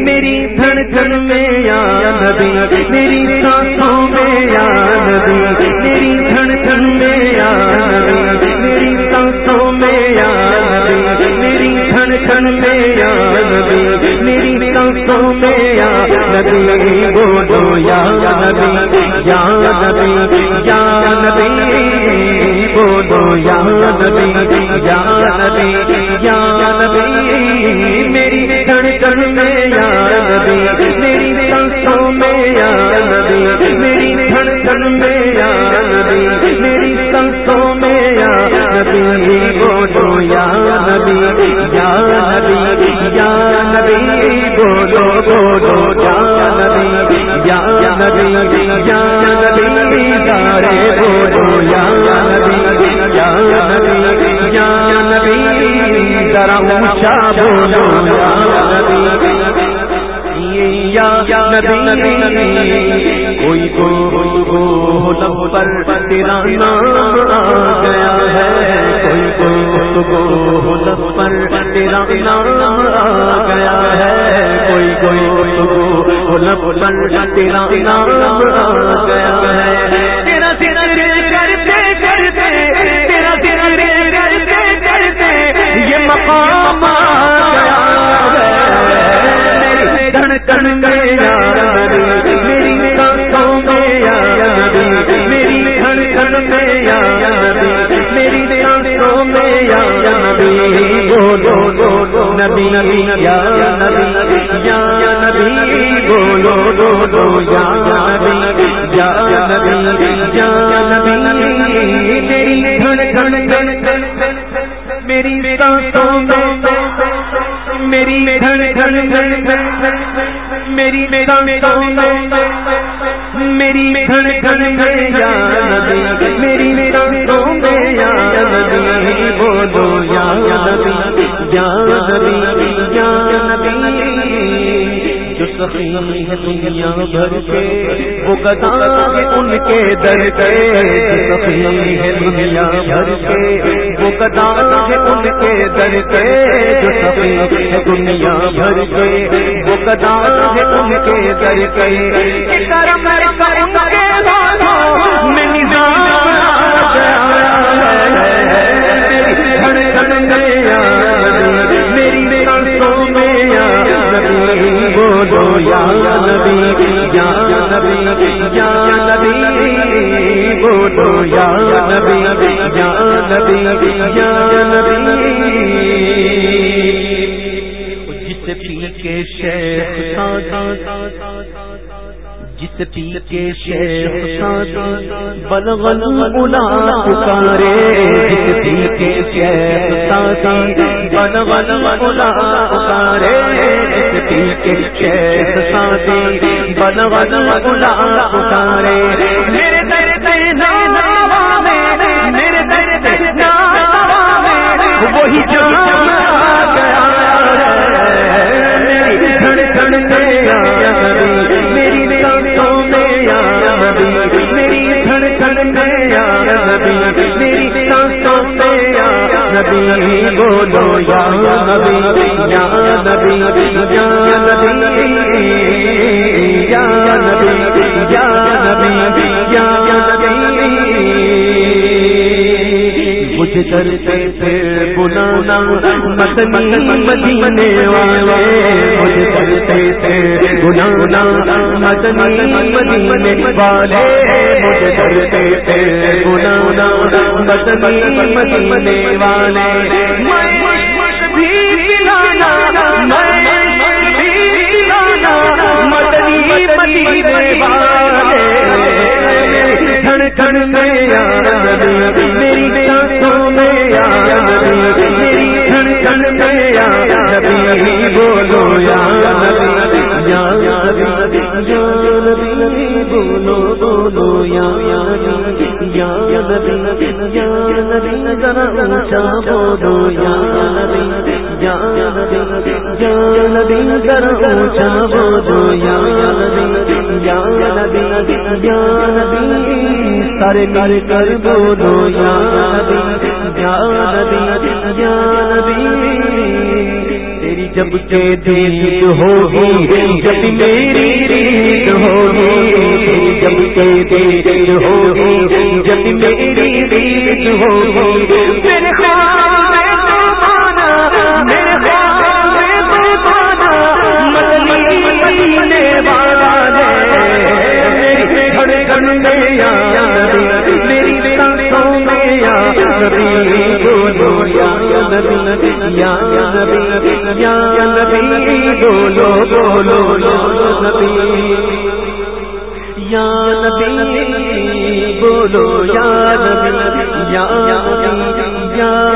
میری دھڑکن میں یا نبی۔ میری سانسوں میں یا نبی۔ میری دھڑکن میں یا نبی۔ میری سانسوں میں یا نبی۔ میری دھڑکن میں یا نبی۔ میری سانسوں میں یا نبی۔ بولو یا نبی۔ یا نبی۔ یا نبی۔ یا نبی یا نبی یا نبی میری دھڑکن میں یا نبی میری سانسوں میں یا نبی میری دھڑکن میں یا نبی میری سانسوں میں یا نبی بولو یا نبی یا نبی یا نبی بولو بولو یا نبی یا نبی یا نبی سارے کوئی کو کو لب پر تیرا نام آ گیا ہے کوئی کو کو لب پر تیرا نام آ گیا ہے کوئی کوئی کو لب پر تیرا نام آ گیا ہے تیرا تیرا کرتے کرتے تیرا تیرا کرتے کرتے یہ مقام میں یا نبی بولو بولو نبی نبی یا نبی یا نبی بولو بولو یا نبی یا نبی یا نبی میری دھڑکن میری سانسوں میں میری دھڑکن میری سانسوں میں میری دھڑکن میں یا نبی میری سانسوں میں یا نبی یا نبی جو سخی ہے دنیا بھر کے وہ گدا ان کے در کے جو سخی ہے دنیا بھر کے وہ گدا ان کے در کے جو سخی ہے دنیا بھر کے وہ گدا ان کے در کے کرم کرم کے میں نظام میری یا نبی یا نبی یا نبی، بولو یا نبی یا نبی یا نبی۔ جس پی کے شیخ جس پی کے شیخ بلغل بلا پکارے، جس پی کے شیخ بلغل بلا پکارے۔ وہی میری میری سانسوں میں نبی میری یا نبی یا نبی یا نبی یا نبی یا نبی یا نبی بلانا مدنی مدینے والے کرتے تھے۔ بلانا مدنی مدینے والے مجھے کرتے تھے۔ بلانا مدنی مدینے والے۔ مدنی مدینے والے دھڑکن میں یا دھڑکن میں یا نبی بولو یا نبی یا نبی یا نبی بولو بولو یا نبی یا نبی یا نبی ذرا اونچا بولو یا نبی یا نبی یا نبی ذرا اونچا بولو یا نبی یا نبی یا نبی سارے کر بولو یا جب کے دید ہوگی، جب میری دید ہوگی، جب کے دید ہوگی، جب میری دید ہوگی۔ میرے بولو بولو نبی یا نبی بولو یا نبی یا